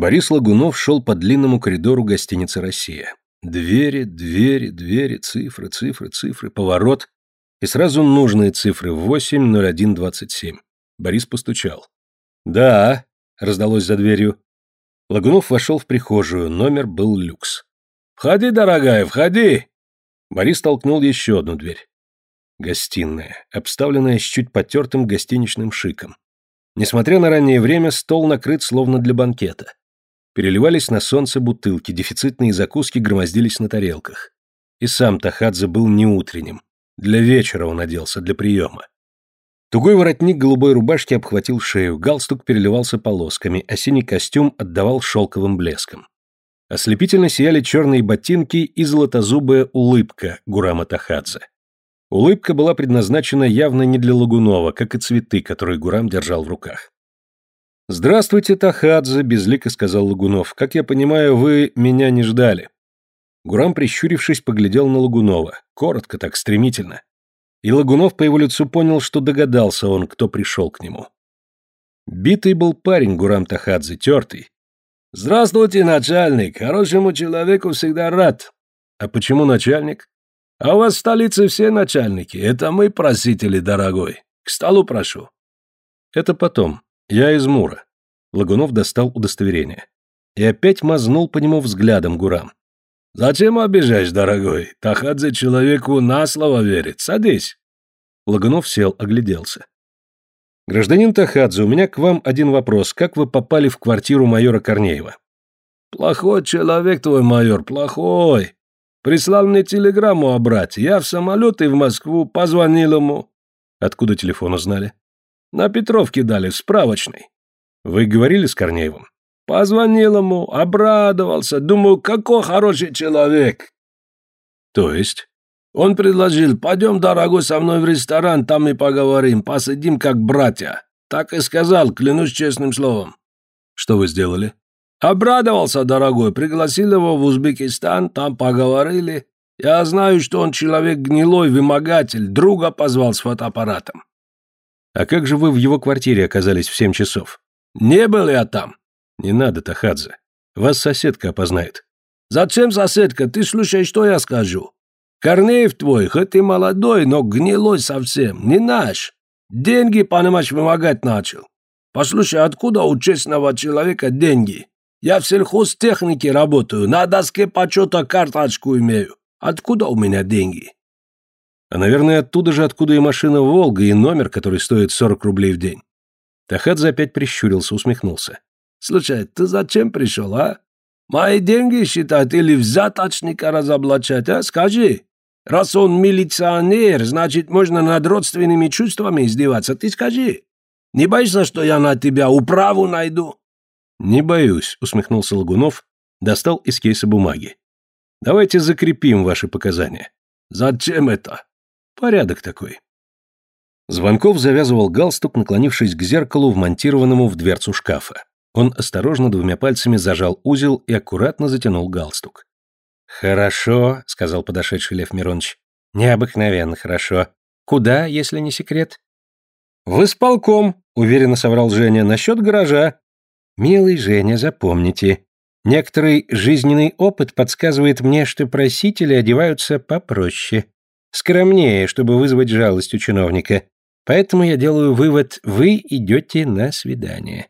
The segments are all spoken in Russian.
Борис Лагунов шел по длинному коридору гостиницы «Россия». Двери, двери, двери, цифры, цифры, цифры, поворот. И сразу нужные цифры 80127. Борис постучал. «Да», — раздалось за дверью. Лагунов вошел в прихожую, номер был люкс. «Входи, дорогая, входи!» Борис толкнул еще одну дверь. Гостиная, обставленная с чуть потертым гостиничным шиком. Несмотря на раннее время, стол накрыт словно для банкета. Переливались на солнце бутылки, дефицитные закуски громоздились на тарелках. И сам Тахадзе был не утренним. Для вечера он оделся, для приема. Тугой воротник голубой рубашки обхватил шею, галстук переливался полосками, а синий костюм отдавал шелковым блеском. Ослепительно сияли черные ботинки и золотозубая улыбка Гурама Тахадзе. Улыбка была предназначена явно не для Лагунова, как и цветы, которые Гурам держал в руках. «Здравствуйте, Тахадзе», — безлико сказал Лагунов. «Как я понимаю, вы меня не ждали». Гурам, прищурившись, поглядел на Лагунова. Коротко так, стремительно. И Лагунов по его лицу понял, что догадался он, кто пришел к нему. Битый был парень Гурам Тахадзе, тертый. «Здравствуйте, начальник. Хорошему человеку всегда рад». «А почему начальник?» «А у вас в столице все начальники. Это мы просители, дорогой. К столу прошу». «Это потом. Я из Мура». Лагунов достал удостоверение. И опять мазнул по нему взглядом Гурам. «Зачем обижаешь, дорогой? Тахадзе человеку на слово верит. Садись». Лагунов сел, огляделся. «Гражданин Тахадзе, у меня к вам один вопрос. Как вы попали в квартиру майора Корнеева?» «Плохой человек твой майор, плохой. Прислал мне телеграмму о брате. Я в самолет и в Москву, позвонил ему». «Откуда телефон узнали?» «На Петровке дали, в справочной». «Вы говорили с Корнеевым?» «Позвонил ему, обрадовался. Думаю, какой хороший человек». «То есть?» Он предложил, пойдем, дорогой, со мной в ресторан, там и поговорим, посидим как братья. Так и сказал, клянусь честным словом. Что вы сделали? Обрадовался, дорогой, пригласил его в Узбекистан, там поговорили. Я знаю, что он человек гнилой, вымогатель, друга позвал с фотоаппаратом. А как же вы в его квартире оказались в семь часов? Не был я там. Не надо, Тахадзе. Вас соседка опознает. Зачем соседка? Ты слушай, что я скажу. Корнеев твой, хоть и молодой, но гнилой совсем, не наш. Деньги, понимаешь, вымогать начал. Послушай, откуда у честного человека деньги? Я в сельхозтехнике работаю, на доске почета карточку имею. Откуда у меня деньги? А, наверное, оттуда же, откуда и машина «Волга», и номер, который стоит 40 рублей в день. Тахадзе опять прищурился, усмехнулся. Слушай, ты зачем пришел, а? Мои деньги считать или взяточника разоблачать, а? Скажи. Раз он милиционер, значит, можно над родственными чувствами издеваться. Ты скажи. Не боишься, что я на тебя управу найду?» «Не боюсь», — усмехнулся Лагунов, достал из кейса бумаги. «Давайте закрепим ваши показания». «Зачем это?» «Порядок такой». Звонков завязывал галстук, наклонившись к зеркалу, вмонтированному в дверцу шкафа. Он осторожно двумя пальцами зажал узел и аккуратно затянул галстук. «Хорошо», — сказал подошедший Лев Миронович. «Необыкновенно хорошо. Куда, если не секрет?» «В исполком», — уверенно соврал Женя, — «насчет гаража». «Милый Женя, запомните, некоторый жизненный опыт подсказывает мне, что просители одеваются попроще, скромнее, чтобы вызвать жалость у чиновника. Поэтому я делаю вывод, вы идете на свидание».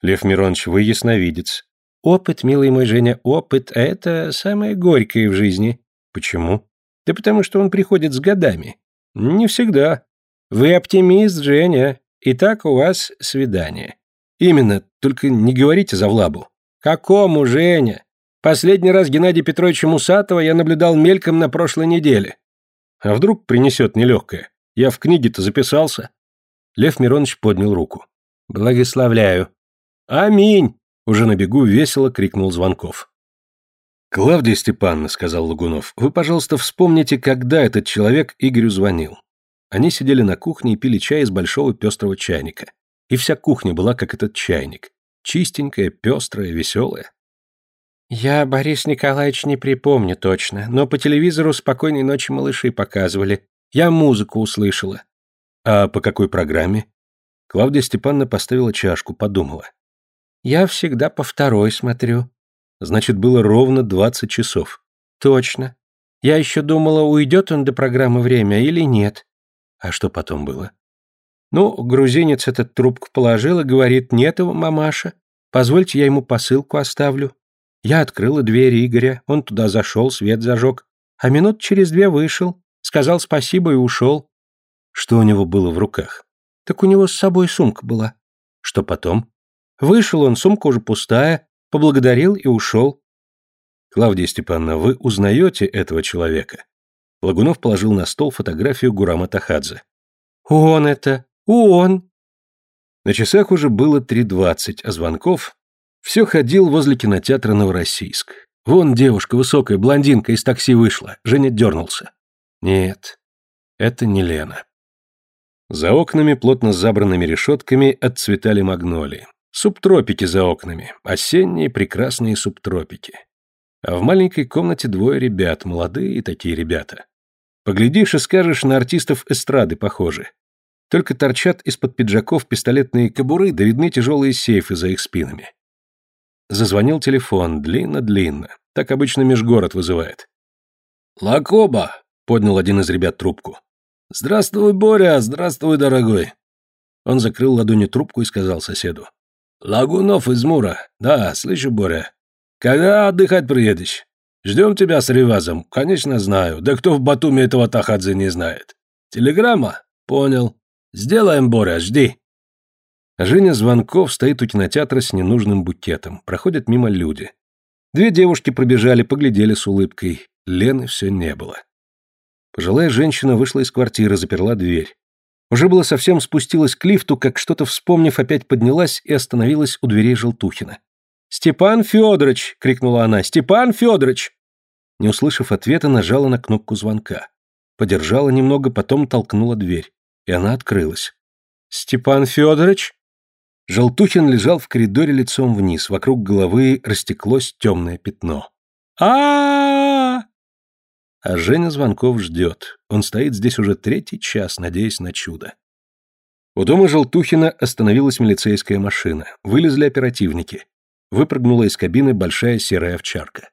«Лев Миронович, вы ясновидец. Опыт, милый мой Женя, опыт – это самое горькое в жизни. Почему? Да потому что он приходит с годами. Не всегда. Вы оптимист, Женя. Итак, у вас свидание. Именно, только не говорите за Влабу. Какому, Женя? Последний раз Геннадия Петровича Мусатова я наблюдал мельком на прошлой неделе. А вдруг принесет нелегкое? Я в книге-то записался. Лев Миронович поднял руку. Благословляю. Аминь. Уже на бегу весело крикнул Звонков. «Клавдия Степановна», — сказал Лагунов, — «вы, пожалуйста, вспомните, когда этот человек Игорю звонил». Они сидели на кухне и пили чай из большого пестрого чайника. И вся кухня была как этот чайник. Чистенькая, пестрая, веселая. «Я, Борис Николаевич, не припомню точно, но по телевизору «Спокойной ночи, малыши» показывали. Я музыку услышала». «А по какой программе?» Клавдия Степановна поставила чашку, подумала. Я всегда по второй смотрю. Значит, было ровно двадцать часов. Точно. Я еще думала, уйдет он до программы время или нет. А что потом было? Ну, грузинец этот трубку положил и говорит, нет его, мамаша. Позвольте, я ему посылку оставлю. Я открыла дверь Игоря, он туда зашел, свет зажег. А минут через две вышел, сказал спасибо и ушел. Что у него было в руках? Так у него с собой сумка была. Что потом? Вышел он, сумка уже пустая, поблагодарил и ушел. Клавдия Степановна, вы узнаете этого человека? Лагунов положил на стол фотографию Гурама Тахадзе. Он это, он. На часах уже было 3.20, а Звонков все ходил возле кинотеатра Новороссийск. Вон девушка высокая, блондинка из такси вышла. Женя дернулся. Нет, это не Лена. За окнами, плотно забранными решетками, отцветали магнолии. Субтропики за окнами, осенние прекрасные субтропики. А в маленькой комнате двое ребят, молодые такие ребята. Поглядишь и скажешь, на артистов эстрады похожи. Только торчат из-под пиджаков пистолетные кобуры, да видны тяжелые сейфы за их спинами. Зазвонил телефон, длинно-длинно. Так обычно межгород вызывает. «Лакоба!» — поднял один из ребят трубку. «Здравствуй, Боря! Здравствуй, дорогой!» Он закрыл ладонью трубку и сказал соседу. «Лагунов из Мура. Да, слышу, Боря. Когда отдыхать приедешь? Ждем тебя с Ревазом. Конечно, знаю. Да кто в Батуми этого Тахадзе не знает? Телеграмма? Понял. Сделаем, Боря, жди». Женя Звонков стоит у кинотеатра с ненужным букетом. Проходят мимо люди. Две девушки пробежали, поглядели с улыбкой. Лены все не было. Пожилая женщина вышла из квартиры, заперла дверь. Уже было совсем спустилась к лифту, как что-то вспомнив, опять поднялась и остановилась у дверей Желтухина. «Степан Федорович!» — крикнула она. «Степан Федорович!» Не услышав ответа, нажала на кнопку звонка. Подержала немного, потом толкнула дверь. И она открылась. «Степан Федорович?» Желтухин лежал в коридоре лицом вниз, вокруг головы растеклось темное пятно. а а а Женя Звонков ждет. Он стоит здесь уже третий час, надеясь на чудо. У дома Желтухина остановилась милицейская машина. Вылезли оперативники. Выпрыгнула из кабины большая серая овчарка.